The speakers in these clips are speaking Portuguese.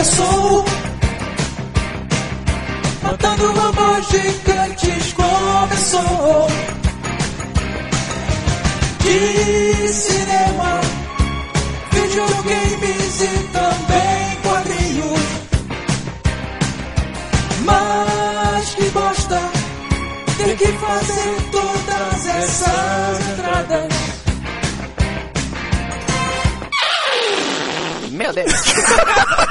começou. Matando robôs gigantes começou. De cinema, videogames e também quadrinhos. Mas que bosta ter que fazer todas essas entradas. Meu Deus.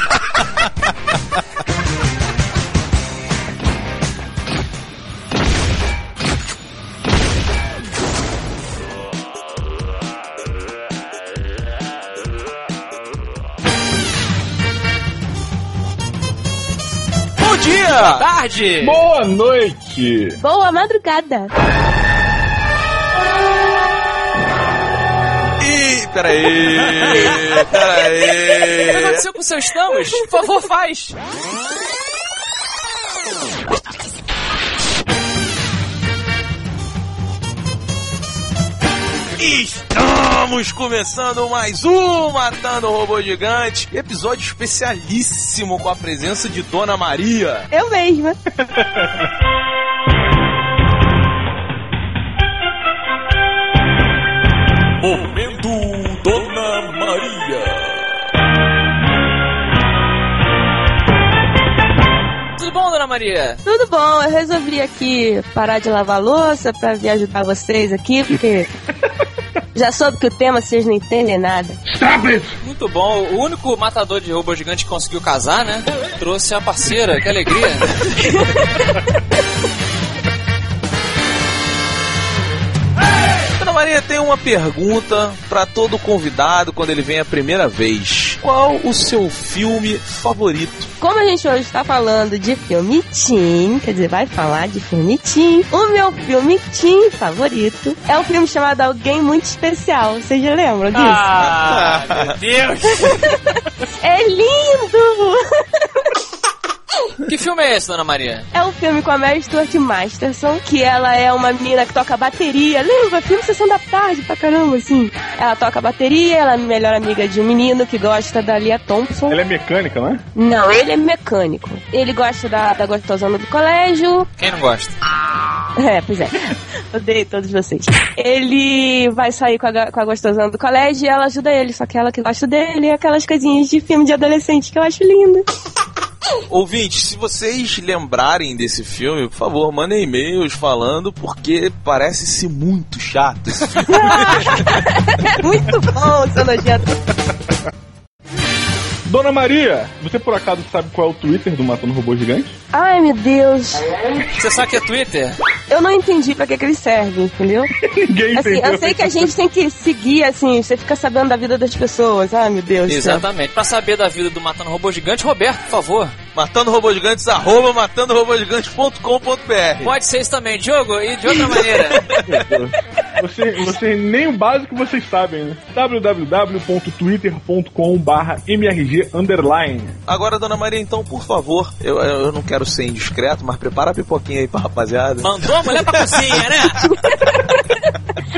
Bom dia! Tarde! Boa noite! Boa madrugada. Ih, peraí! O que Peraí! aconteceu com seus estamos? Por favor, faz! Estamos começando mais um Matando o Robô Gigante, episódio especialíssimo com a presença de Dona Maria. Eu mesma. Momento Dona Maria. Tudo bom, dona Maria? Tudo bom, eu resolvi aqui parar de lavar louça pra vir ajudar vocês aqui, porque já soube que o tema vocês não entendem nada. Muito bom. O único matador de robô gigante que conseguiu casar, né? Trouxe a parceira, que alegria. Dona Maria tem uma pergunta pra todo convidado quando ele vem a primeira vez. Qual o seu filme favorito? Como a gente hoje está falando de filme teen, quer dizer, vai falar de filme teen, o meu filme teen favorito é um filme chamado Alguém Muito Especial. Vocês já lembram disso? Ah, meu Deus! É lindo! Que filme é esse, dona Maria? É um filme com a Mary Stuart Masterson, que ela é uma menina que toca bateria. Lembra? Filme Sessão da Tarde pra caramba, assim. Ela toca bateria, ela é a melhor amiga de um menino que gosta da Lia Thompson. Ela é mecânica, não é? Não, ele é mecânico. Ele gosta da, da gostosona do colégio. Quem não gosta? É, pois é. Odeio todos vocês. Ele vai sair com a, com a gostosona do colégio e ela ajuda ele. Só que ela que gosta dele é aquelas coisinhas de filme de adolescente que eu acho lindo. Ouvintes, se vocês lembrarem desse filme, por favor, mandem e-mails falando, porque parece-se muito chato esse filme. É muito bom, seu nojento. Dona Maria, você por acaso sabe qual é o Twitter do Matando Robô Gigante? Ai, meu Deus. Você sabe que é Twitter? Eu não entendi pra que, que eles servem, entendeu? Ninguém Assim, entendeu. eu sei que a gente tem que seguir, assim, você fica sabendo da vida das pessoas. Ai, meu Deus. Exatamente. Pra saber da vida do Matando Robô Gigante, Roberto, por favor. Matando Robô Gigantes, arroba matandorobogigantes.com.br Pode ser isso também, Diogo, e de outra maneira. Você, você nem o básico vocês sabem, né? www.twitter.com.br mrg underline. Agora, Dona Maria, então, por favor, eu, eu não quero ser indiscreto, mas prepara a pipoquinha aí pra rapaziada. Mandou a mulher pra cozinha, né?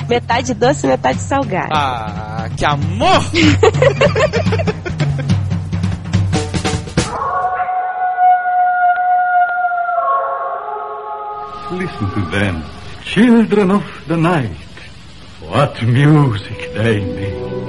Metade doce, metade salgado. Ah, que amor! Listen to them, children of the night. What music they make.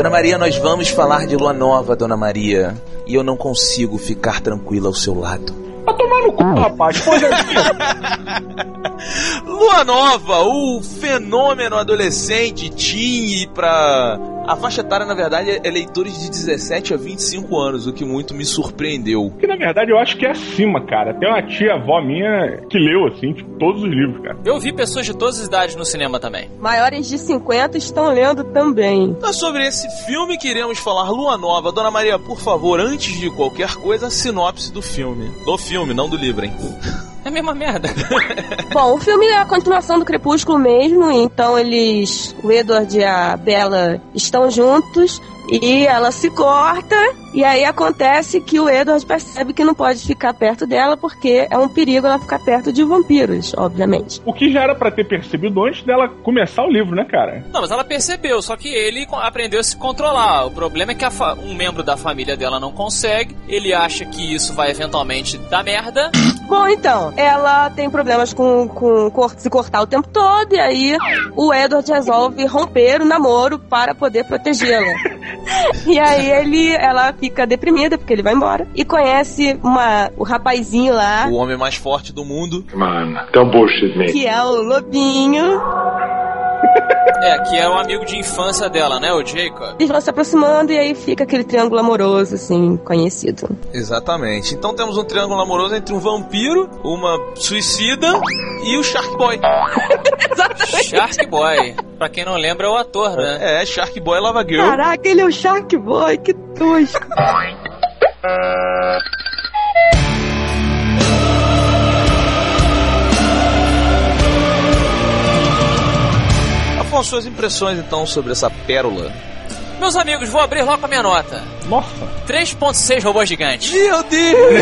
Dona Maria, nós vamos falar de lua nova, Dona Maria. E eu não consigo ficar tranquila ao seu lado. Vai tomar no cu, rapaz. Pô, já... Lua Nova, o fenômeno adolescente, teen pra. A faixa etária, na verdade, é leitores de 17 a 25 anos, o que muito me surpreendeu. que na verdade eu acho que é acima, cara. Tem uma tia avó minha que leu, assim, tipo, todos os livros, cara. Eu vi pessoas de todas as idades no cinema também. Maiores de 50 estão lendo também. Então, sobre esse filme que iremos falar, Lua Nova. Dona Maria, por favor, antes de qualquer coisa, a sinopse do filme. Do filme, não do livro, hein? É a mesma merda. Bom, o filme é a continuação do Crepúsculo mesmo, então eles, o Edward e a Bella estão juntos, E ela se corta, e aí acontece que o Edward percebe que não pode ficar perto dela porque é um perigo ela ficar perto de vampiros, obviamente. O que já era pra ter percebido antes dela começar o livro, né, cara? Não, mas ela percebeu, só que ele aprendeu a se controlar. O problema é que um membro da família dela não consegue, ele acha que isso vai eventualmente dar merda. Bom, então, ela tem problemas com, com cor- se cortar o tempo todo, e aí o Edward resolve romper o namoro para poder protegê-la. e aí ele, ela fica deprimida porque ele vai embora e conhece uma, o rapazinho lá, O homem mais forte do mundo. Don't bullshit me. que é o lobinho. É, que é o amigo de infância dela, né, o Jacob. Eles vão se aproximando e aí fica aquele triângulo amoroso, assim, conhecido. Exatamente. Então temos um triângulo amoroso entre um vampiro, uma suicida e o Shark Boy. Shark Boy. Pra quem não lembra, é o ator, né? É, Shark Boy Lava Girl. Caraca, ele é o Shark Boy, que tosco. Afonso, suas impressões então sobre essa pérola? Meus amigos, vou abrir logo a minha nota. Nossa. 3.6 robôs gigantes. Meu Deus!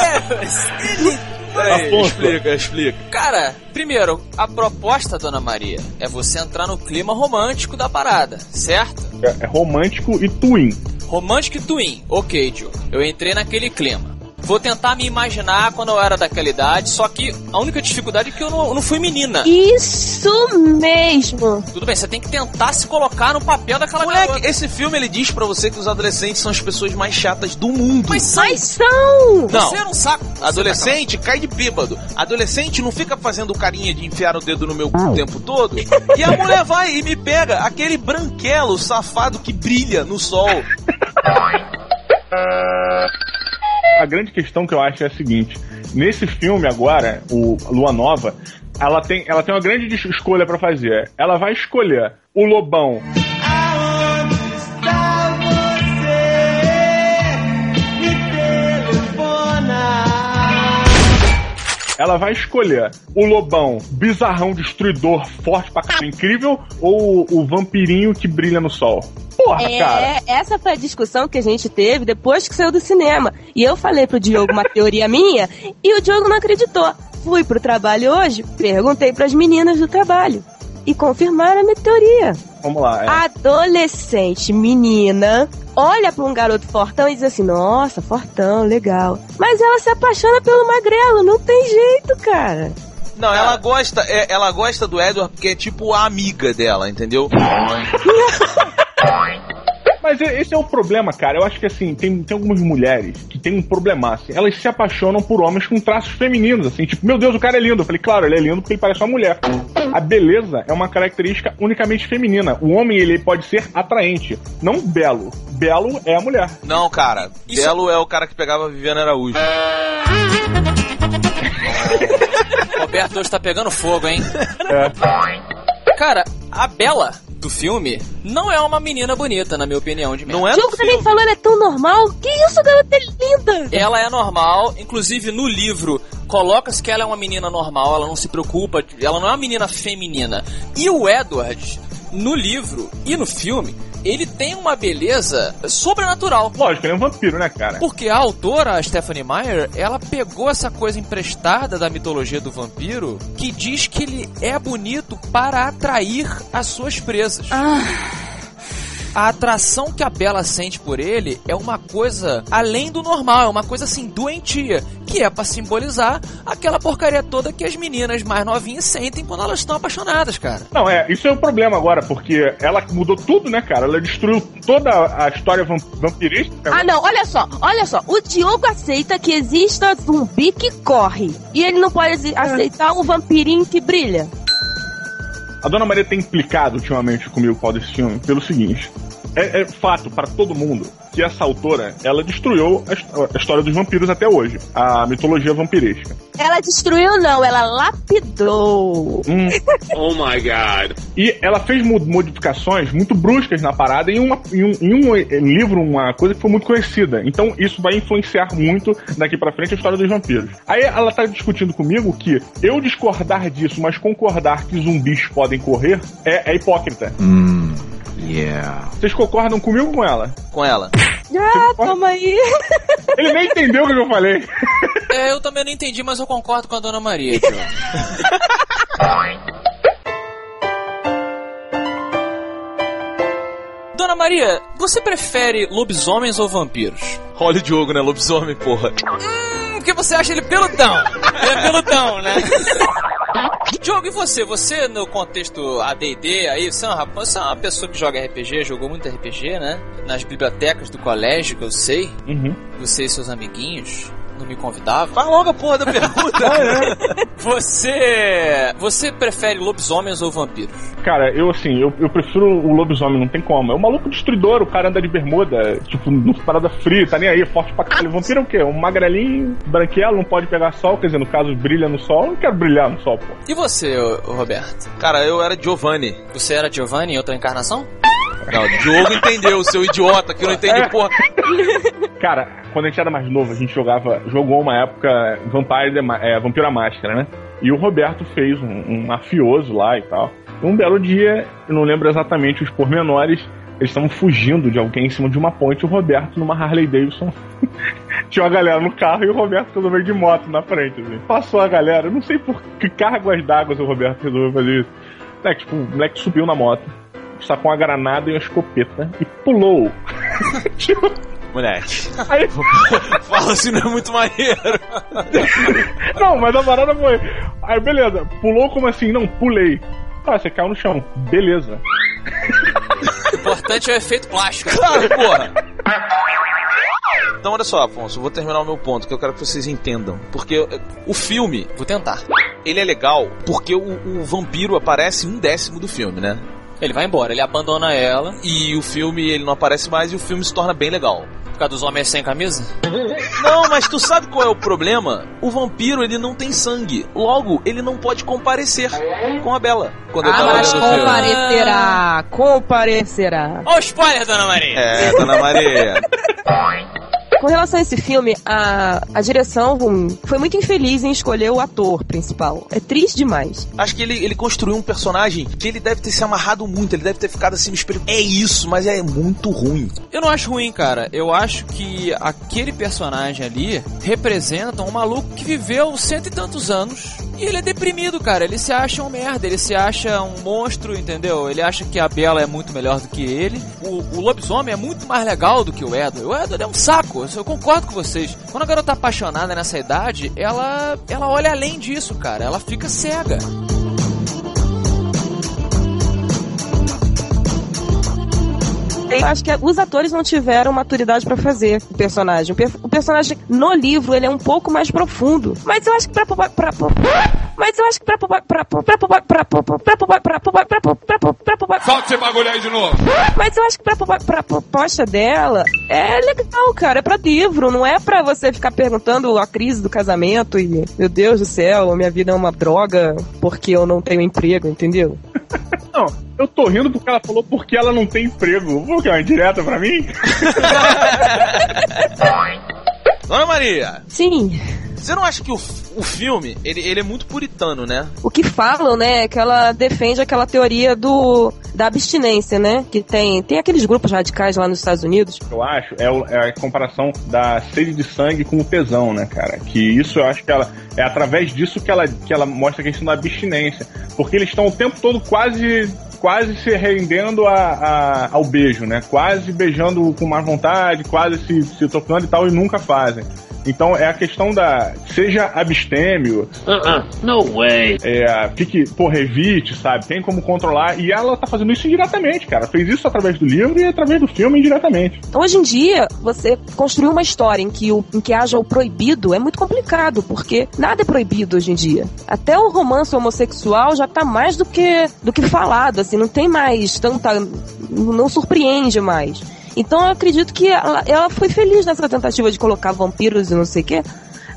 Meu Deus! Peraí, Afonso. explica, explica. Cara, primeiro, a proposta, Dona Maria, é você entrar no clima romântico da parada, certo? É, é romântico e twin. Romântico e twin. Ok, Joe. Eu entrei naquele clima. Vou tentar me imaginar quando eu era daquela idade, só que a única dificuldade é que eu não, eu não fui menina. Isso mesmo. Tudo bem, você tem que tentar se colocar no papel daquela Moleque, garota. esse filme ele diz pra você que os adolescentes são as pessoas mais chatas do mundo. Mas são... Mas são! Não. Você era um saco. Você Adolescente cai de bêbado. Adolescente não fica fazendo carinha de enfiar o dedo no meu cu o tempo todo. E a mulher vai e me pega aquele branquelo safado que brilha no sol. A grande questão que eu acho é a seguinte: nesse filme agora, o Lua Nova, ela tem, ela tem uma grande escolha pra fazer. Ela vai escolher o Lobão Ela vai escolher o lobão bizarrão, destruidor, forte pra caralho, incrível, ou o, vampirinho que brilha no sol? Porra, cara. É, essa foi a discussão que a gente teve depois que saiu do cinema. E eu falei pro Diogo uma teoria minha e o Diogo não acreditou. Fui pro trabalho hoje, perguntei pras meninas do trabalho. E confirmaram a minha teoria. Vamos lá. é. Adolescente, menina, olha pra um garoto fortão e diz assim: Nossa, fortão, legal. Mas ela se apaixona pelo magrelo, não tem jeito, cara. Não, ela gosta, é, ela gosta do Edward porque é tipo a amiga dela, entendeu? Mas esse é o problema, cara. Eu acho que assim, tem, tem algumas mulheres que tem um problemaço. Elas se apaixonam por homens com traços femininos, assim, tipo, meu Deus, o cara é lindo. Eu falei, claro, ele é lindo porque ele parece uma mulher. A beleza é uma característica unicamente feminina. O homem, ele pode ser atraente, não belo. Belo é a mulher. Não, cara. Isso- Belo é o cara que pegava a Viviana Araújo. Roberto hoje tá pegando fogo, hein? É. Cara, a Bela do filme não é uma menina bonita, na minha opinião, de Não é Diogo no também filme. falou, ela é tão normal. Que isso, garota é linda. Ela é normal, inclusive no livro coloca-se que ela é uma menina normal, ela não se preocupa, ela não é uma menina feminina. E o Edward, no livro e no filme, ele tem uma beleza sobrenatural. Lógico, ele é um vampiro, né, cara? Porque a autora, a Stephanie Meyer, ela pegou essa coisa emprestada da mitologia do vampiro que diz que ele é bonito para atrair as suas presas. A atração que a Bela sente por ele é uma coisa além do normal, é uma coisa assim doentia, que é pra simbolizar aquela porcaria toda que as meninas mais novinhas sentem quando elas estão apaixonadas, cara. Não, é, isso é o problema agora, porque ela mudou tudo, né, cara? Ela destruiu toda a história vam- vampirística. Ah, não, olha só, olha só. O Diogo aceita que exista zumbi que corre. E ele não pode exi- aceitar um vampirinho que brilha. A Dona Maria tem implicado ultimamente comigo com desse filme pelo seguinte. É, é fato para todo mundo que essa autora, ela destruiu a, his- a história dos vampiros até hoje. A mitologia vampiresca. Ela destruiu, não, ela lapidou. Hum. Oh my god. E ela fez mo- modificações muito bruscas na parada em, uma, em, um, em um, livro, uma coisa que foi muito conhecida. Então isso vai influenciar muito daqui pra frente a história dos vampiros. Aí ela tá discutindo comigo que eu discordar disso, mas concordar que zumbis podem correr, é, é hipócrita. Yeah. Vocês concordam comigo ou com ela? Com ela. Ah, toma aí. Ele nem entendeu o que eu falei. É, eu também não entendi, mas eu concordo com a Dona Maria, Dona Maria, você prefere lobisomens ou vampiros? Olha o Diogo, né? Lobisomem, porra. Hum, porque você acha ele peludão. Ele é peludão, né? Diogo, e você? Você, no contexto AD&D, aí, você é, uma, você é uma pessoa que joga RPG, jogou muito RPG, né? Nas bibliotecas do colégio, que eu sei. Uhum. Você e seus amiguinhos não me convidavam. Faz logo a porra da pergunta. Você... Você prefere lobisomens ou vampiros? Cara, eu assim, eu, eu prefiro o lobisomem, não tem como. É um maluco destruidor, o cara anda de bermuda, tipo, no parada fria, tá nem aí, é forte pra caralho. Vampiro é o quê? Um magrelinho, branquelo, não pode pegar sol, quer dizer, no caso, brilha no sol. Eu não quero brilhar no sol, pô. E você, Roberto? Cara, eu era Giovanni. Você era Giovanni em outra encarnação? Não, Diogo entendeu, seu idiota que não entende porra. Cara, quando a gente era mais novo, a gente jogava, jogou uma época Vampire, é, Vampiro à Máscara, né? E o Roberto fez um, um mafioso lá e tal. Um belo dia, eu não lembro exatamente os pormenores, eles estavam fugindo de alguém em cima de uma ponte, o Roberto numa Harley Davidson. Tinha uma galera no carro e o Roberto resolveu de moto na frente, assim. Passou a galera, eu não sei por que cargas d'água o Roberto resolveu fazer isso. É, tipo, o moleque subiu na moto, sacou uma granada e uma escopeta e pulou. tipo, Moleque. aí, Fala assim, não é muito maneiro. Não, mas a parada foi. Aí, beleza. Pulou como assim? Não, pulei. Ah, você caiu no chão. Beleza. O importante é o efeito plástico. Claro, porra. Então, olha só, Afonso, eu vou terminar o meu ponto, que eu quero que vocês entendam. Porque o filme, Vou tentar. ele é legal porque o, o vampiro aparece em um décimo do filme, né? Ele vai embora, ele abandona ela E o filme, ele não aparece mais e o filme se torna bem legal. por causa dos homens sem camisa? Não, mas tu sabe qual é o problema? O vampiro, ele não tem sangue. Logo, ele não pode comparecer com a Bela. Quando eu Ah, tava mas comparecerá. Comparecerá. Ó, o spoiler, Dona Maria! É, Dona Maria. Com relação a esse filme, a, a direção hum, foi muito infeliz em escolher o ator principal. É triste demais. Acho que ele, ele construiu um personagem que ele deve ter se amarrado muito, ele deve ter ficado assim no espelho. É isso, mas é muito ruim. Eu não acho ruim, cara. Eu acho que aquele personagem ali representa um maluco que viveu cento e tantos anos e ele é deprimido, cara. Ele se acha um merda, ele se acha um monstro, entendeu? Ele acha que a Bela é muito melhor do que ele. O, o lobisomem é muito mais legal do que o Edward. O Edward é um saco, eu concordo com vocês. Quando a garota tá apaixonada nessa idade, ela, ela olha além disso, cara. Ela fica cega. eu acho que os atores não tiveram maturidade para fazer o personagem. O, personagem no livro ele é um pouco mais profundo, mas eu acho que para mas eu acho que para Solta esse bagulho aí de novo. Mas eu acho que pra, pra, pra proposta dela é legal, cara. É pra livro, não é pra você ficar perguntando a crise do casamento e, meu Deus do céu, minha vida é uma droga porque eu não tenho emprego, entendeu? Não, eu tô rindo porque ela falou porque ela não tem emprego. Vou que é uma indireta pra mim? Dona Maria, Sim. você não acha que o, o filme, ele, ele é muito puritano, né? O que falam, né, é que ela defende aquela teoria do da abstinência, né? Que tem, tem aqueles grupos radicais lá nos Estados Unidos. Eu acho, é, o- é a comparação da sede de sangue com o tesão, né, cara? Que isso eu acho que ela. É através disso que ela, que ela mostra a questão da abstinência. Porque eles estão o tempo todo quase. Quase se rendendo a, a- ao beijo, né? Quase beijando com má vontade, quase se, se tocando e tal, e nunca fazem. Então é a questão da. Seja abstêmio, No way. é, fique, porra, evite, sabe? Tem como controlar. E ela tá fazendo isso indiretamente, cara. Fez isso através do livro e através do filme indiretamente. Hoje em dia, você construir uma história em que, o, em que haja o proibido é muito complicado, porque nada é proibido hoje em dia. Até o romance homossexual já tá mais do que, do que falado, assim, não tem mais tanta. não surpreende mais. Então eu acredito que ela, ela foi feliz nessa tentativa de colocar vampiros e não sei o quê.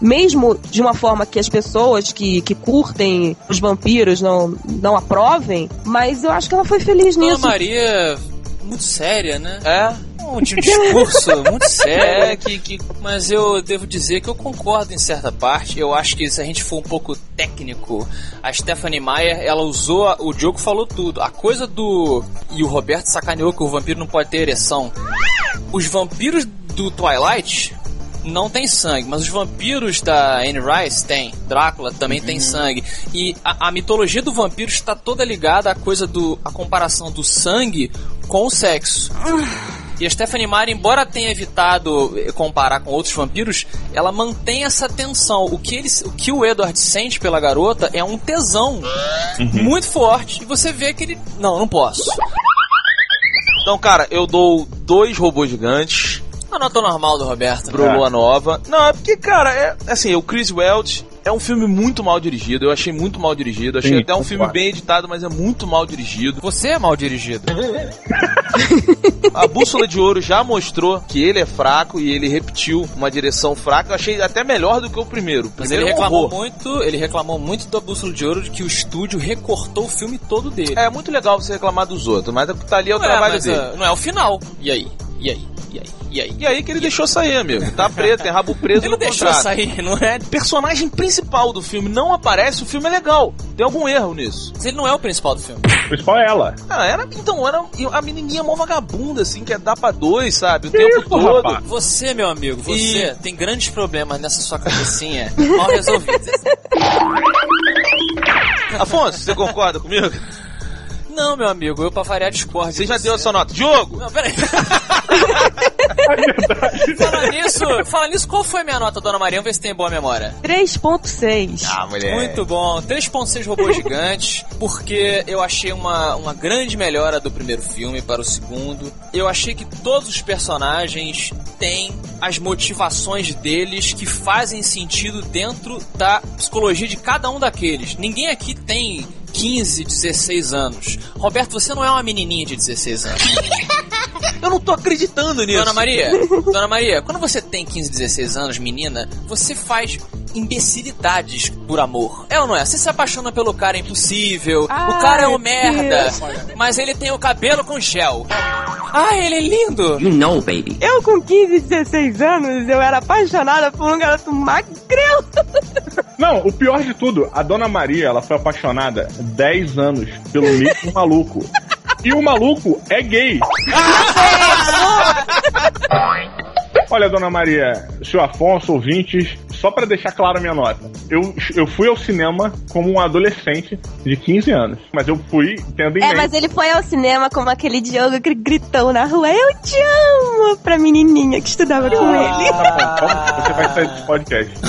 Mesmo de uma forma que as pessoas que, que curtem os vampiros não, não aprovem, mas eu acho que ela foi feliz Dona nisso. Maria, muito séria, né? É. um discurso muito sério. É, que, que, mas eu devo dizer que eu concordo em certa parte. Eu acho que se a gente for um pouco técnico, a Stephanie Meyer, ela usou, o Diogo falou tudo. A coisa do. E o Roberto sacaneou que o vampiro não pode ter ereção. Os vampiros do Twilight não tem sangue, mas os vampiros da Anne Rice tem. Drácula também uhum. tem sangue. E a, a, mitologia do vampiro está toda ligada à coisa do. a comparação do sangue com o sexo. E a Stephanie Meyer, embora tenha evitado eh, comparar com outros vampiros, ela mantém essa tensão. O que, ele, o, que o Edward sente pela garota é um tesão uhum. muito forte. E você vê que ele. Não, não posso. Então, cara, eu dou dois robôs gigantes a nota normal do Roberto. Pro é. Lua Nova. Não, é porque, cara, é assim, o Chris Welch é um filme muito mal dirigido. Eu achei muito mal dirigido. Achei Sim, até um filme bem editado, mas é muito mal dirigido. Você é mal dirigido. a Bússola de Ouro já mostrou que ele é fraco e ele repetiu uma direção fraca. Eu achei até melhor do que o primeiro. Mas ele reclamou muito, ele reclamou muito da Bússola de Ouro de que o estúdio recortou o filme todo dele. É muito legal você reclamar dos outros, mas tá ali é o não é, trabalho é, dele. Uh, não é o final. E aí? E aí? E aí? E aí? E aí que ele e deixou aí? sair, amigo. Tá preto, tem rabo preso ele no não deixou sair, não é? Personagem principal do filme não aparece, o filme é legal. Tem algum erro nisso. Mas ele não é o principal do filme. O principal é ela. Ah, era, então, era a menininha mó vagabunda, assim, que é dar pra dois, sabe? O que tempo isso, todo. Rapaz? Você, meu amigo, você e... tem grandes problemas nessa sua cabecinha mal resolvidos. Afonso, você concorda comigo? Não, meu amigo, eu pra variar discordo. Você já deu a sua nota. Diogo! Não, peraí. fala nisso, fala nisso, qual foi a minha nota, dona Maria? Vamos ver se tem boa memória. 3.6. Ah, mulher. Muito bom. 3.6 robôs gigantes, porque eu achei uma, uma grande melhora do primeiro filme para o segundo. Eu achei que todos os personagens têm as motivações deles que fazem sentido dentro da psicologia de cada um daqueles. Ninguém aqui tem 15, 16 anos. Roberto, você não é uma menininha de 16 anos. Eu não tô acreditando nisso. Dona Maria, Dona Maria, quando você tem 15, 16 anos, menina, você faz imbecilidades por amor. É ou não é? Você se apaixona pelo cara impossível, Ai, o cara é um merda, mas ele tem o cabelo com gel. Ah, ele é lindo! You know, baby. Eu com 15, 16 anos, eu era apaixonada por um garoto magrelo. Não, o pior de tudo, a Dona Maria, ela foi apaixonada 10 anos pelo mesmo maluco. E o maluco é gay. Olha, dona Maria, seu Afonso, ouvintes, só para deixar claro a minha nota. Eu, eu fui ao cinema como um adolescente de 15 anos, mas eu fui tendo em É, mas ele foi ao cinema como aquele Diogo que gritou na rua, eu te amo, pra menininha que estudava ah, com ele. Tá você vai sair desse podcast.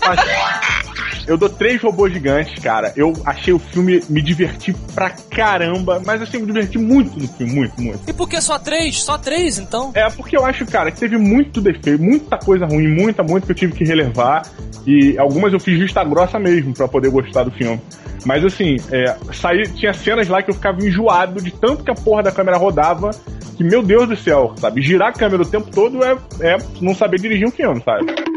Tá eu dou três robôs gigantes, cara. Eu achei o filme, me diverti pra caramba, mas assim, me diverti muito no filme, muito, muito. E por que só três? Só três, então? É, porque eu acho, cara, que teve muito defeito, muita coisa ruim, muita, muito que eu tive que relevar. E algumas eu fiz vista grossa mesmo para poder gostar do filme. Mas assim, é, saí, tinha cenas lá que eu ficava enjoado de tanto que a porra da câmera rodava. Que, meu Deus do céu, sabe? Girar a câmera o tempo todo é, é não saber dirigir um filme, sabe?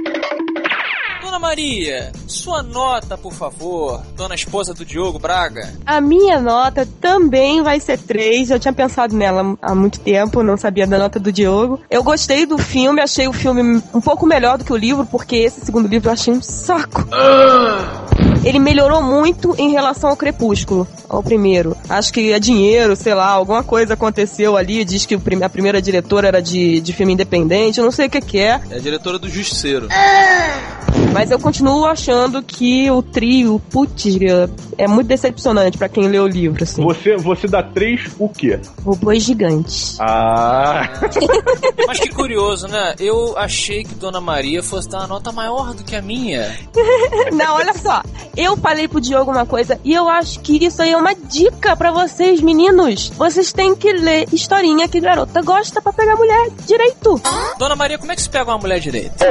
Maria, sua nota, por favor, dona esposa do Diogo Braga. A minha nota também vai ser 3. Eu tinha pensado nela há muito tempo, não sabia da nota do Diogo. Eu gostei do filme, achei o filme um pouco melhor do que o livro, porque esse segundo livro eu achei um saco. Ele melhorou muito em relação ao Crepúsculo, ao primeiro. Acho que é dinheiro, sei lá, alguma coisa aconteceu ali. Diz que a primeira diretora era de, de filme independente, eu não sei o que, que é. É a diretora do Justiceiro. Mas eu continuo achando que o trio, putz, é muito decepcionante para quem lê o livro, assim. Você, você dá três o quê? Robôs gigantes. Ah! Mas que curioso, né? Eu achei que Dona Maria fosse dar uma nota maior do que a minha. Não, olha só. Eu falei pro Diogo uma coisa e eu acho que isso aí é uma dica para vocês, meninos. Vocês têm que ler historinha que garota gosta para pegar mulher direito. Dona Maria, como é que se pega uma mulher direito?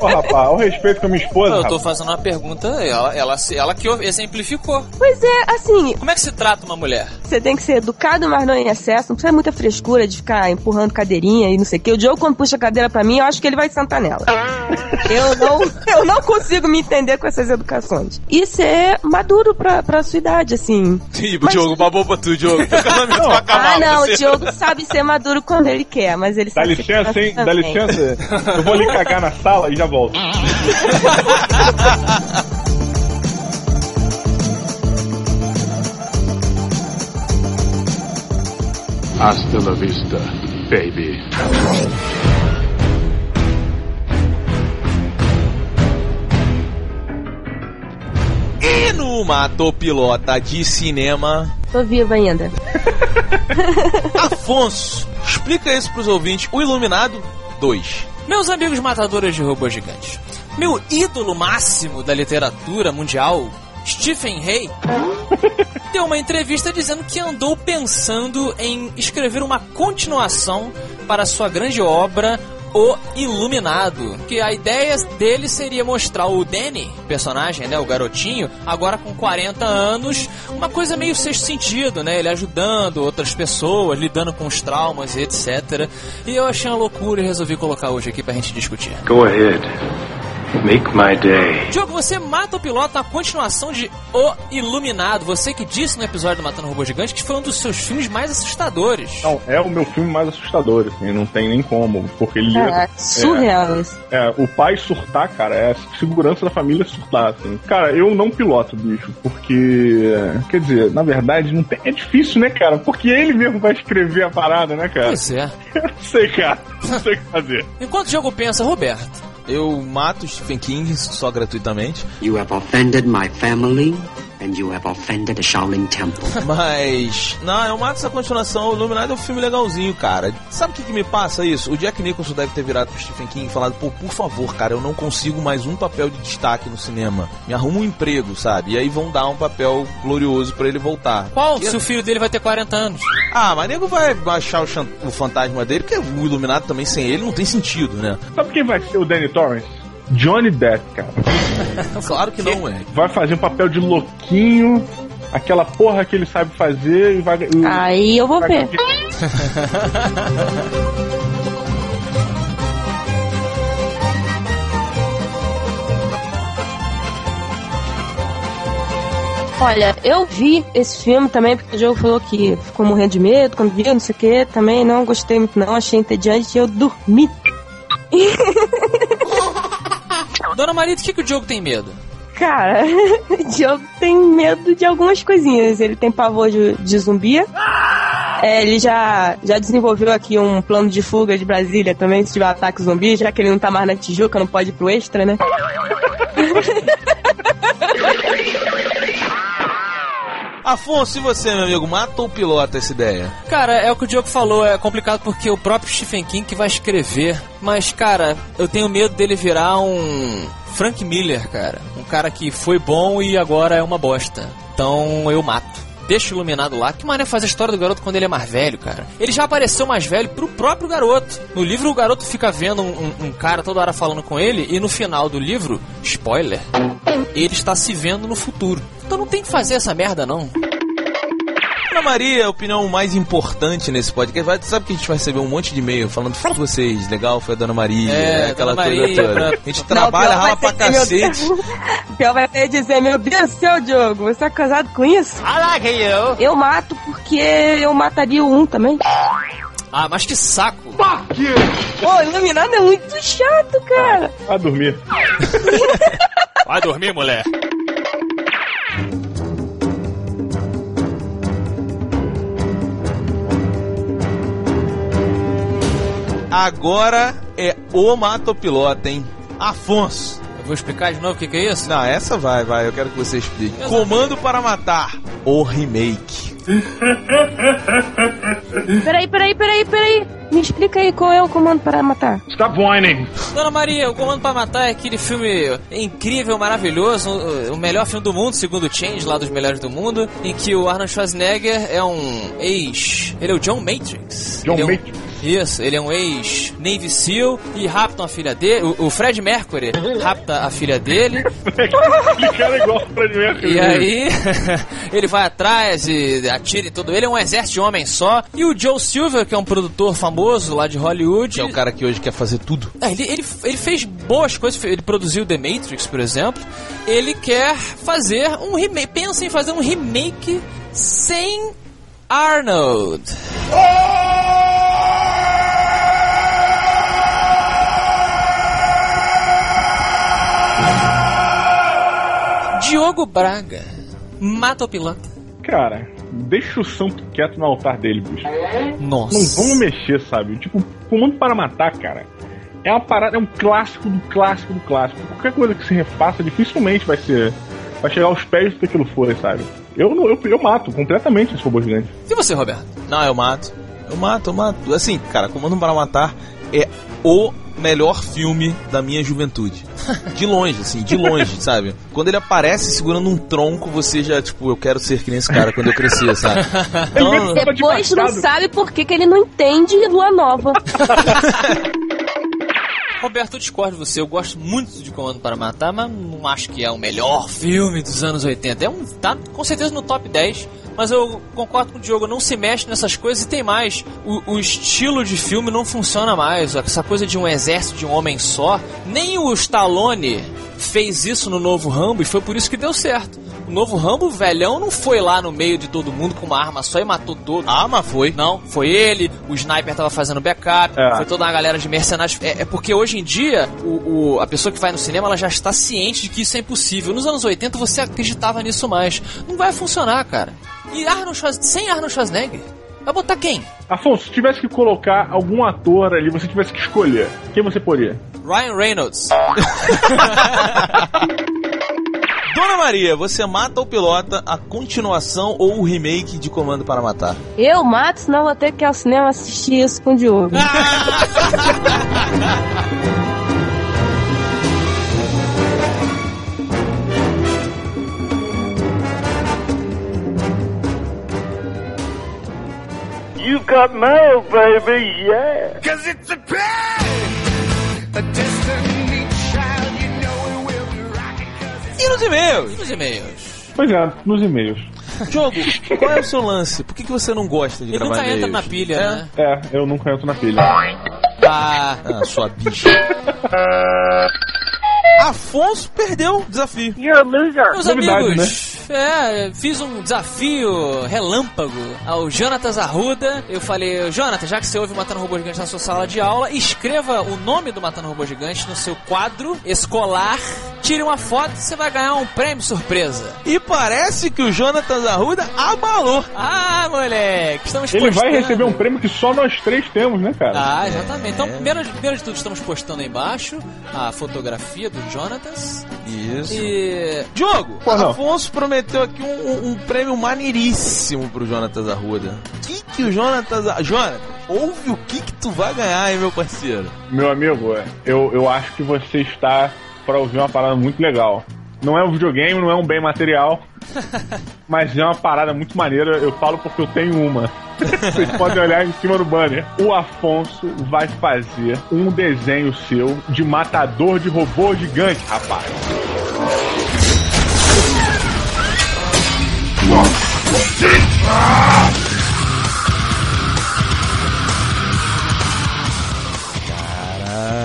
Pô, rapaz, ao respeito com a minha esposa. Eu tô rapaz. fazendo uma pergunta, ela, ela, ela que exemplificou. Pois é, assim, Como é que se trata uma mulher? você tem que ser educado, mas não em excesso. Não precisa muita frescura de ficar empurrando cadeirinha e não sei o que. O Diogo, quando puxa a cadeira pra mim, eu acho que ele vai sentar nela. Eu não, eu não consigo me entender com essas educações. E ser maduro pra, pra sua idade, assim. Ih, Mas- Diogo, babou pra tu, Diogo. Acabar. Ah, não, você. o Diogo sabe ser maduro quando ele quer, mas ele Dá sabe licença, hein? Dá licença. Eu vou ali cagar na sala e já volto. Hasta la vista, baby. E no Matopilota de Cinema, Tô viva ainda. Afonso, explica isso pros ouvintes. O Iluminado 2. Meus amigos matadores de robôs gigantes, meu ídolo máximo da literatura mundial, Stephen Hay, deu uma entrevista dizendo que andou pensando em escrever uma continuação para sua grande obra O Iluminado. Que a ideia dele seria mostrar o Danny, personagem, né, o garotinho, agora com 40 anos, uma coisa meio sexto sentido, né? Ele ajudando outras pessoas, lidando com os traumas e etc. E eu achei uma loucura e resolvi colocar hoje aqui pra gente discutir. Go ahead. Make my day. Diogo, você mata o piloto na continuação de O Iluminado. Você que disse no episódio do Matando Robô Gigante que foi um dos seus filmes mais assustadores. Não, é o meu filme mais assustador, assim, não tem nem como. Porque ele. Caraca, surreal isso. É, o pai surtar, cara, é a segurança da família surtar, assim. Cara, eu não piloto, bicho, porque. Quer dizer, na verdade, não tem, é difícil, né, cara? Porque ele mesmo vai escrever a parada, né, cara? Pois é. Sei, cara. Não sei o que fazer. Enquanto o Diogo pensa, Roberto, Eu mato Stephen King só gratuitamente, You have offended my family, and you have offended the Shaolin Temple. mas. Não, eu mato essa continuação. O Iluminado é um filme legalzinho, cara. Sabe o que, que me passa isso? O Jack Nicholson deve ter virado pro Stephen King e falado: pô, por favor, cara, eu não consigo mais um papel de destaque no cinema. Me arruma um emprego, sabe? E aí vão dar um papel glorioso pra ele voltar. qual Porque- se o filho dele vai ter 40 anos? Ah, mas nego vai baixar o, chan- o fantasma dele, porque o Iluminado também sem ele não tem sentido, né? Sabe quem vai ser o Danny Torrance? Johnny Depp, cara. Claro que não, é. Vai fazer um papel de louquinho, aquela porra que ele sabe fazer e vai. Aí eu vou ver. Olha, eu vi esse filme também, porque o jogo falou que ficou morrendo de medo quando viu, não sei o que. Também não gostei muito, não. Achei entediante e eu dormi. Dona Marita, o que, que o Diogo tem medo? Cara, o Diogo tem medo de algumas coisinhas. Ele tem pavor de, de zumbi. É, ele já, já desenvolveu aqui um plano de fuga de Brasília também, se tiver ataque zumbi, já que ele não tá mais na Tijuca, não pode ir pro extra, né? Afonso, e você, meu amigo, mata ou pilota essa ideia? Cara, é o que o Diogo falou, é complicado porque o próprio Stephen King que vai escrever. Mas, cara, eu tenho medo dele virar um Frank Miller, cara. Um cara que foi bom e agora é uma bosta. Então eu mato. Deixa iluminado lá. Que maneiro faz a história do garoto quando ele é mais velho, cara. Ele já apareceu mais velho pro próprio garoto. No livro, o garoto fica vendo um, um- um cara toda hora falando com ele, e no final do livro, spoiler, ele está se vendo no futuro. Então não tem que fazer essa merda, não. Ana Maria, a opinião mais importante nesse podcast. Vai- Sabe que a gente vai receber um monte de e-mail falando de vocês, legal, foi a Dona Maria, É, aquela Dona coisa Maria, toda. A gente trabalha, rala pra meu cacete. Deus. Pior vai ser dizer, meu Deus do céu, Diogo, você é casado com isso? I like you. Eu mato porque eu mataria o um também. Ah, mas que saco. Pô, iluminado é muito chato, cara. Vai dormir. Vai dormir, mulher. Agora é o matopilota, hein? Afonso. Eu vou explicar de novo o que, que é isso? Não, essa vai, vai, eu quero que você explique. Comando para matar. O remake. Peraí, peraí, peraí, peraí. Me explica aí qual é o comando para matar. Stop whining. Dona Maria, o Comando para Matar é aquele filme incrível, maravilhoso, o melhor filme do mundo, segundo o Change, lá dos melhores do mundo, em que o Arnold Schwarzenegger é um ex... Ele é o John Matrix. John ele é um, Matrix. Isso, ele é um ex-Navy SEAL e raptam a filha dele. O, o Fred Mercury rapta a filha dele. Aquele cara é igual o Fred Mercury. E aí, ele vai atrás e atira em tudo. Ele é um exército de homem só. E o Joe Silver, que é um produtor famoso lá de Hollywood. Que é o cara que hoje quer fazer tudo. É, ele, ele, ele fez boas coisas, ele produziu The Matrix, por exemplo. Ele quer fazer um remake, pensa em fazer um remake sem Arnold. Diogo Braga mata o piloto. Cara, deixa o santo quieto no altar dele, bicho. Nossa. Não vamos mexer, sabe? Tipo, comando para matar, cara. É uma parada, é um clássico do clássico do clássico. Qualquer coisa que se refaça dificilmente vai ser. Vai chegar aos pés do que aquilo foi, sabe? Eu, não- eu, eu mato completamente esse robô gigante. E você, Roberto? Não, eu mato. Eu mato, eu mato. Assim, cara, Comando para Matar é o melhor filme da minha juventude. De longe, assim, de longe, sabe? Quando ele aparece segurando um tronco, você já, tipo, eu quero ser que nem esse cara quando eu crescer, sabe? Então, Tava de Depois não sabe por que, que ele não entende Lua Nova. Roberto, eu discordo de você. Eu gosto muito de Comando para Matar, mas não acho que é o melhor filme dos anos 80. É um, tá com certeza no top 10. Mas eu concordo com o Diogo, não se mexe nessas coisas e tem mais. O, o estilo de filme não funciona mais. Essa coisa de um exército de um homem só. Nem o Stallone fez isso no novo Rambo e foi por isso que deu certo. O novo Rambo, o velhão, não foi lá no meio de todo mundo com uma arma só e matou todo. ah, mas foi. Não, foi ele, o sniper tava fazendo backup, É. foi toda uma galera de mercenários. É, é porque hoje em dia, o, o- a pessoa que vai no cinema, ela já está ciente de que isso é impossível. Nos anos 80 você acreditava nisso mais. Não vai funcionar, cara. E Arnold Schwarz- sem Arnold Schwarzenegger, vai botar quem? Afonso, se tivesse que colocar algum ator ali, você tivesse que escolher, quem você poria? Ryan Reynolds. Dona Maria, você mata ou pilota a continuação ou o remake de Comando para Matar? Eu mato, senão vou ter que ir ao cinema assistir isso com o Diogo. got mail, baby, yeah. E nos e-mails? Os e-mails. Pois é, nos e-mails. Jogo, qual é o seu lance? Por que, que você não gosta de Ele gravar nunca entra na pilha, É? né? É, eu nunca entro na pilha. Ah, Ah, sua bicha. Afonso perdeu o desafio. You're a loser. Meus Novidade, amigos, é, fiz um desafio relâmpago ao Jonatas Arruda. Eu falei, Jonatas, já que você ouve Matando Robô Gigante na sua sala de aula, escreva o nome do Matando Robô Gigante no seu quadro escolar, tire uma foto e você vai ganhar um prêmio surpresa. E parece que o Jonathan Arruda abalou. Ah, moleque, estamos Ele vai postando. receber um prêmio que só nós três temos, né, cara? Ah, exatamente. Então, primeiro, primeiro de tudo, estamos postando aí embaixo a fotografia do Jonatas. Isso. E. Diogo, Pô. Afonso prometeu aqui um, um- um prêmio maneiríssimo pro Jonatas Arruda. O que que o Jonatas... Jonatas, ouve o que que tu vai ganhar, hein, meu parceiro? Meu amigo, eu, eu acho que você está para ouvir uma parada muito legal. Não é um videogame, não é um bem material, mas é uma parada muito maneira. Eu falo porque eu tenho uma. Vocês podem olhar em cima do banner. O Afonso vai fazer um desenho seu de matador de robô gigante, rapaz.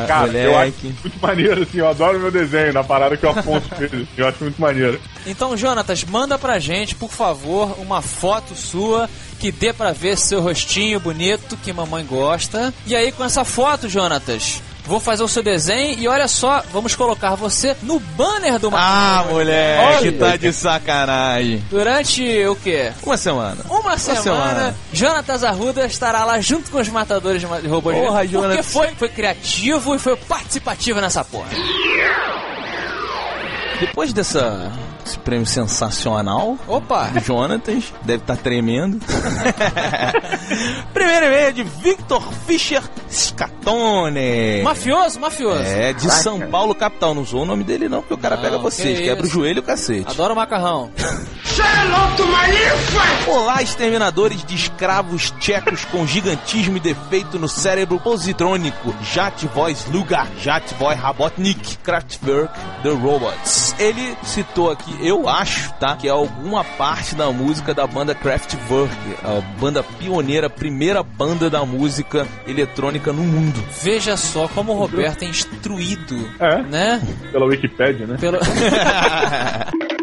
Cara, eu acho moleque. muito maneiro, assim. Eu adoro meu desenho na parada que o Afonso fez. assim, Eu acho muito maneiro. Então, Jonatas, manda pra gente, por favor, uma foto sua que dê pra ver seu rostinho bonito que mamãe gosta. E aí, com essa foto, Jonatas, vou fazer o seu desenho e olha só, vamos colocar você no banner do Ah, Matando moleque, Olha. tá de sacanagem. Durante o quê? Uma semana. Uma semana, semana. Jonatas Arruda estará lá junto com os matadores de de robôs Porra, gigantes, porque foi, foi criativo e foi participativo nessa porra. Depois dessa esse prêmio sensacional. Opa! do Jonatas, deve estar tremendo. Primeiro e-mail de Victor Fischer Scatone. Mafioso, mafioso. É, de São Paulo, capital. Não usou o nome dele, não, porque o cara Não, pega vocês, que quebra o joelho e o cacete. Adoro macarrão. Olá, exterminadores de escravos tchecos com gigantismo e defeito no cérebro positrônico. Jatvoy Sluga, Jatvoy Rabotnik, Kraftwerk, The Robots. Ele citou aqui, eu acho, tá? Que é alguma parte da música da banda Kraftwerk, a banda pioneira, primeira banda da música eletrônica no mundo. Veja só como o Roberto é instruído, É. né? Pela Wikipédia, né? Pelo...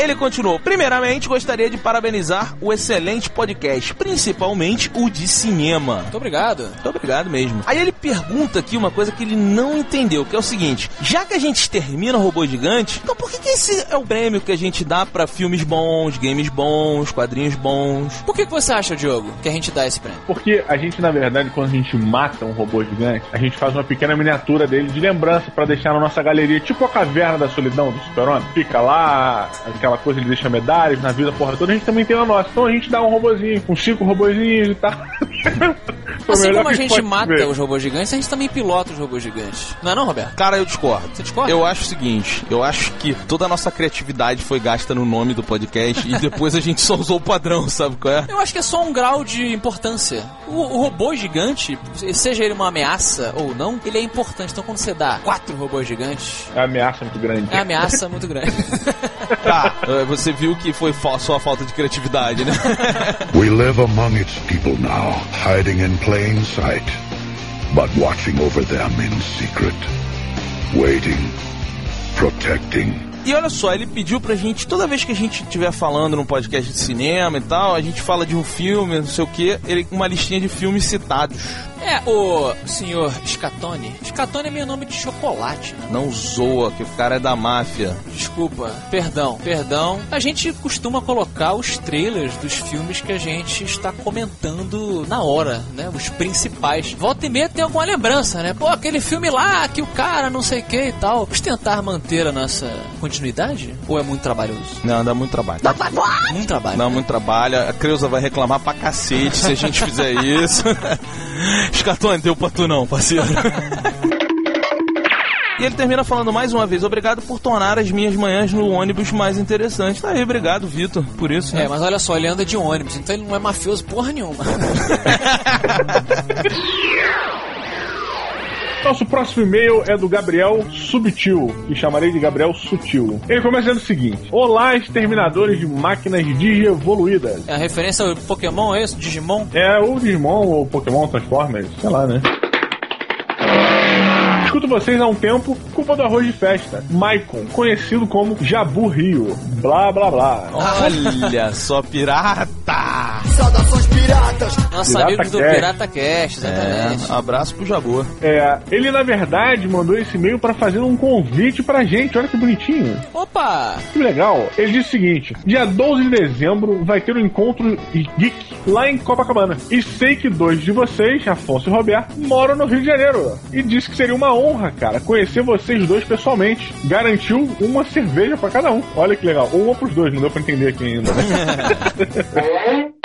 Ele continuou. Primeiramente, gostaria de parabenizar o excelente podcast, principalmente o de cinema. Muito obrigado. Muito obrigado mesmo. Aí ele pergunta aqui uma coisa que ele não entendeu, que é o seguinte: já que a gente termina o robô gigante, então por que, que esse é o prêmio que a gente dá pra filmes bons, games bons, quadrinhos bons? Por que, que você acha, Diogo, que a gente dá esse prêmio? Porque a gente, na verdade, quando a gente mata um robô gigante, a gente faz uma pequena miniatura dele de lembrança pra deixar na nossa galeria, tipo a caverna da solidão do Super-Homem. Fica lá, aquela coisa, ele deixa medalhas na vida, porra toda, a gente também tem a nossa. Então a gente dá um robozinho, com cinco robozinhos e tal. Assim como a gente mata ver. os robôs gigantes, a gente também pilota os robôs gigantes. Não é não, Roberto? Cara, eu discordo. Você discorda? Eu acho o seguinte, eu acho que toda a nossa criatividade foi gasta no nome do podcast e depois a gente só usou o padrão, sabe qual é? Eu acho que é só um grau de importância. O, o robô gigante, seja ele uma ameaça ou não, ele é importante. Então quando você dá quatro robôs gigantes, É ameaça muito grande. é ameaça muito grande. Tá, você viu que foi só a falta de criatividade, né? We live among its people now, hiding in plain sight, but watching over them in secret, waiting, protecting. E olha só, ele pediu pra gente, toda vez que a gente estiver falando num podcast de cinema e tal, a gente fala de um filme, não sei o que, ele uma listinha de filmes citados. É, o senhor Scatone. Scatone é meu nome de chocolate, né? Não zoa, que o cara é da máfia. Desculpa, perdão, perdão. A gente costuma colocar os trailers dos filmes que a gente está comentando na hora, né? Os principais. Volta e meia tem alguma lembrança, né? Pô, aquele filme lá que o cara não sei o que e tal. Vamos tentar manter a nossa continuidade? Ou é muito trabalhoso? Não, dá muito trabalho. Muito trabalho. Dá muito trabalho. A Creuza vai reclamar pra cacete se a gente fizer isso. Escatone, deu pra tu não, parceiro. E ele termina falando mais uma vez: Obrigado por tornar as minhas manhãs no ônibus mais interessantes. Tá aí, obrigado, Vitor, por isso. né? É, mas olha só, ele anda de ônibus, então ele não é mafioso porra nenhuma. Nosso próximo e-mail é do Gabriel Subtil, que chamarei de Gabriel Sutil. Ele começa dizendo o seguinte: Olá, exterminadores de máquinas digievoluídas. É a referência ao Pokémon, é isso? Digimon? É o Digimon ou Pokémon Transformers, sei lá, né? Escuto vocês há um tempo, culpa do arroz de festa. Maicon, conhecido como Jabu Rio. Blá blá blá. Olha só, pirata! Nosso Pirata amigo do Cast. Pirata Cast, exatamente. É, abraço pro Jabor. É, ele na verdade mandou esse e-mail pra fazer um convite pra gente. Olha que bonitinho. Opa! Que legal. Ele diz o seguinte: dia 12 de dezembro vai ter um encontro geek lá em Copacabana. E sei que dois de vocês, Afonso e Roberto, moram no Rio de Janeiro. E disse que seria uma honra, cara, conhecer vocês dois pessoalmente. Garantiu uma cerveja pra cada um. Olha que legal. Ou uma pros dois, não deu pra entender aqui ainda, né?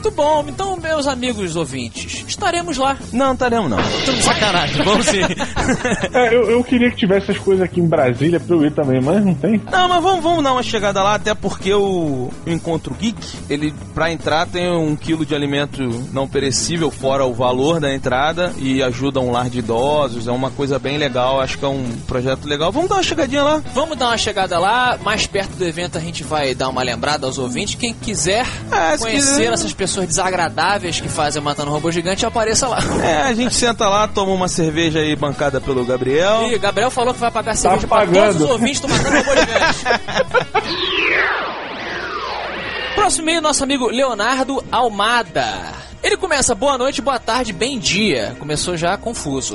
Muito bom. Então, meus amigos ouvintes, estaremos lá. Não, taremos não. Tudo de sacanagem. Vamos sim. é, eu, eu queria que tivesse essas coisas aqui em Brasília pra eu ir também, mas não tem. Não, mas vamos, vamos dar uma chegada lá, até porque o, o Encontro Geek, ele, pra entrar, tem um quilo de alimento não perecível, fora o valor da entrada, e ajuda um lar de idosos, é uma coisa bem legal, acho que é um projeto legal. Vamos dar uma chegadinha lá? Vamos dar uma chegada lá. Mais perto do evento a gente vai dar uma lembrada aos ouvintes. Quem quiser É, conhecer quiser. essas pessoas desagradáveis que fazem o Matando Robô Gigante, apareça lá. É, a gente senta lá, toma uma cerveja aí bancada pelo Gabriel. E Gabriel falou que vai pagar cerveja pra pagando. todos os ouvintes do Matando. Próximo e-mail, nosso amigo Leonardo Almada. Ele começa boa noite, boa tarde, bem dia. Começou já confuso.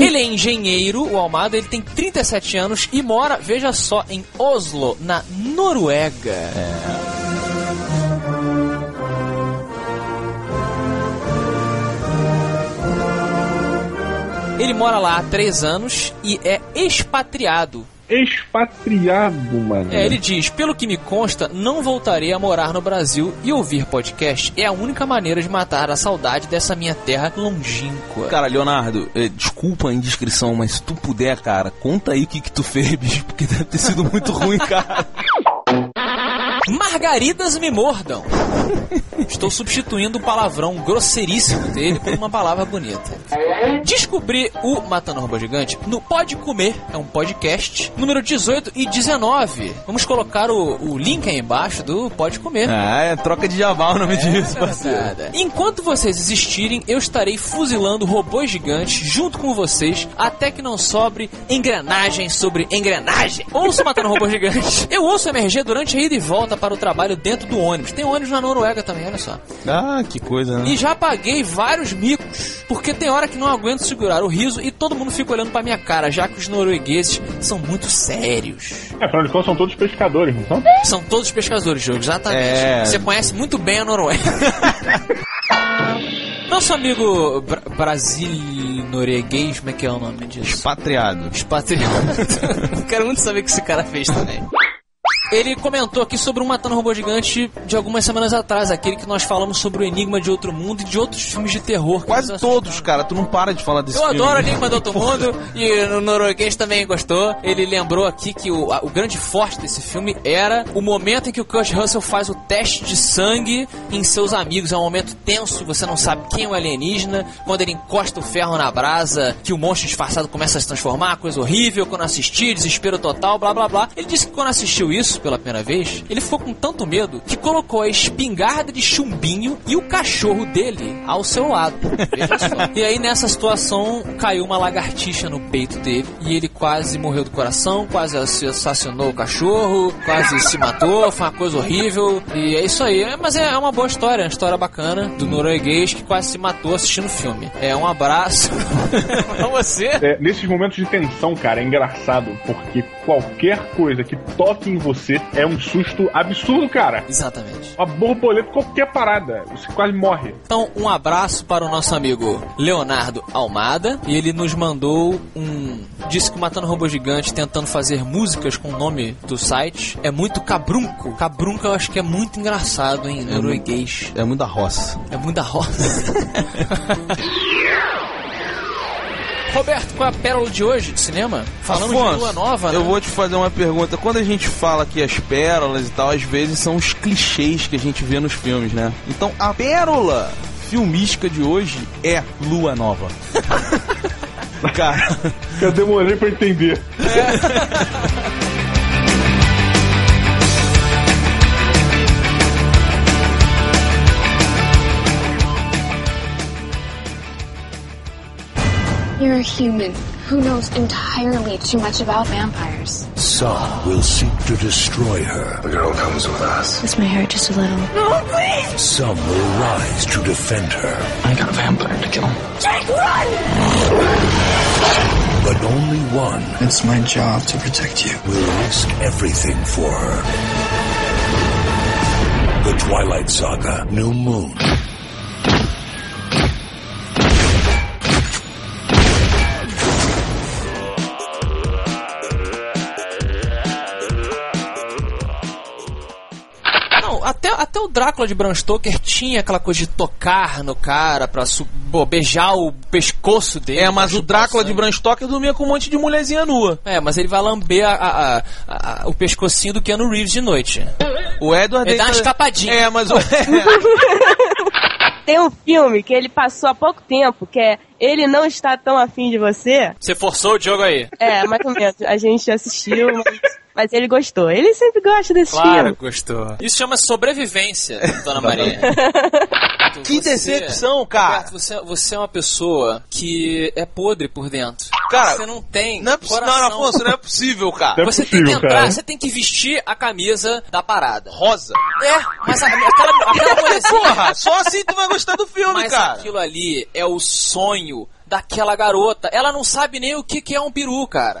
Ele é engenheiro, o Almada, ele tem 37 anos e mora, veja só, em Oslo, na Noruega. Ele mora lá há três anos e é expatriado. expatriado, mano. É, ele diz: pelo que me consta, não voltarei a morar no Brasil e ouvir podcast é a única maneira de matar a saudade dessa minha terra longínqua. Cara, Leonardo, eh, desculpa a indiscrição, mas se tu puder, cara, conta aí o que, que tu fez, bicho, porque deve ter sido muito ruim, cara. Margaridas me mordam. Estou substituindo o palavrão grosseiríssimo dele por uma palavra bonita. Descobri o Matando Robô Gigante no Pode Comer, é um podcast, número 18 e 19. Vamos colocar o, o link aí embaixo do Pode Comer. Ah, é troca de jabá o nome disso, parceiro. Nada. Enquanto vocês existirem, eu estarei fuzilando robôs gigantes junto com vocês até que não sobre engrenagem sobre engrenagem. Ouço Matando Robô Gigante. Eu ouço MRG durante a ida e volta para o trabalho dentro do ônibus. Tem ônibus na Noruega também, olha só. Ah, que coisa, né? E já paguei vários micos, porque tem hora que não aguento segurar o riso e todo mundo fica olhando pra minha cara, já que os noruegueses são muito sérios. É, afinal de contas, são todos pescadores, não são? São todos pescadores, jogo, exatamente. É. Você conhece muito bem a Noruega. Nosso amigo Bra Brasil-norueguês, como é que é o nome disso? Expatriado. Expatriado. Quero muito saber o que esse cara fez também. Ele comentou aqui sobre um Matando Robô Gigante de algumas semanas atrás, aquele que nós falamos sobre o Enigma de Outro Mundo e de outros filmes de terror. Quase todos, cara. Tu não para de falar desse eu filme. adoro Enigma do Outro Mundo e o norueguês também gostou. Ele lembrou aqui que o, a- o grande forte desse filme era o momento em que o Kurt Russell faz o teste de sangue em seus amigos. É um momento tenso, você não sabe quem é o alienígena. Quando ele encosta o ferro na brasa, que o monstro disfarçado começa a se transformar, coisa horrível. Quando assistir, desespero total, blá blá blá. Ele disse que quando assistiu isso pela primeira vez, ele ficou com tanto medo que colocou a espingarda de chumbinho e o cachorro dele ao seu lado. Veja só. E aí nessa situação caiu uma lagartixa no peito dele e ele quase morreu do coração, quase assi- assassinou o cachorro, quase se matou, foi uma coisa horrível. E é isso aí. É, Mas é uma boa história, é uma história bacana do norueguês que quase se matou assistindo o filme. É um abraço pra você. É, nesses momentos de tensão, cara, é engraçado, porque qualquer coisa que toque em você é um susto absurdo, cara. Exatamente. Uma borboleta, qualquer parada, você quase morre. Então, um abraço para o nosso amigo Leonardo Almada. E ele nos mandou um. Disse que o Matando Robô Gigante tentando fazer músicas com o nome do site é muito cabrunco. Cabrunco eu acho que é muito engraçado em norueguês. É muito da roça. É muito da roça. Roberto, qual é a pérola de hoje de cinema? Falando Afonso, de lua nova, né? Eu vou te fazer uma pergunta. Quando a gente fala que as pérolas e tal, às vezes são os clichês que a gente vê nos filmes, né? Então a pérola filmística de hoje é Lua Nova. Cara, Eu demorei pra entender. You're a human who knows entirely too much about vampires. Some will seek to destroy her. The girl comes with us. This may hurt just a little. No, please! Some will rise to defend her. I got a vampire to kill. Jake, run! But only one It's my job to protect you. will risk everything for her. The Twilight Saga New Moon. Drácula de Bram Stoker tinha aquela coisa de tocar no cara pra pô, beijar o pescoço dele. é, mas o Drácula de sangue. Bram Stoker dormia com um monte de mulherzinha nua. É, mas ele vai lamber a- a- a- a- o pescocinho do Keanu Reeves de noite. O Edward Ele dá uma escapadinha. É, mas o Tem um filme que ele passou há pouco tempo, que é Ele Não Está Tão Afim de Você. Você forçou o jogo aí. É, mais ou menos. A gente assistiu, mas, mas ele gostou. Ele sempre gosta desse Claro, filme. gostou. Isso chama sobrevivência, dona Maria. que decepção, cara. Roberto, você, você é uma pessoa que é podre por dentro. Cara, você não tem Não é possível, não, coração. Afonso, não é possível, cara. Não é Você possível, tem que entrar, cara. você tem que vestir a camisa da parada. Rosa. É, mas a, aquela, aquela mulherzinha- Porra, só assim tu vai gostar do filme, Mas cara. aquilo ali é o sonho daquela garota. Ela não sabe nem o que, que é um peru, cara.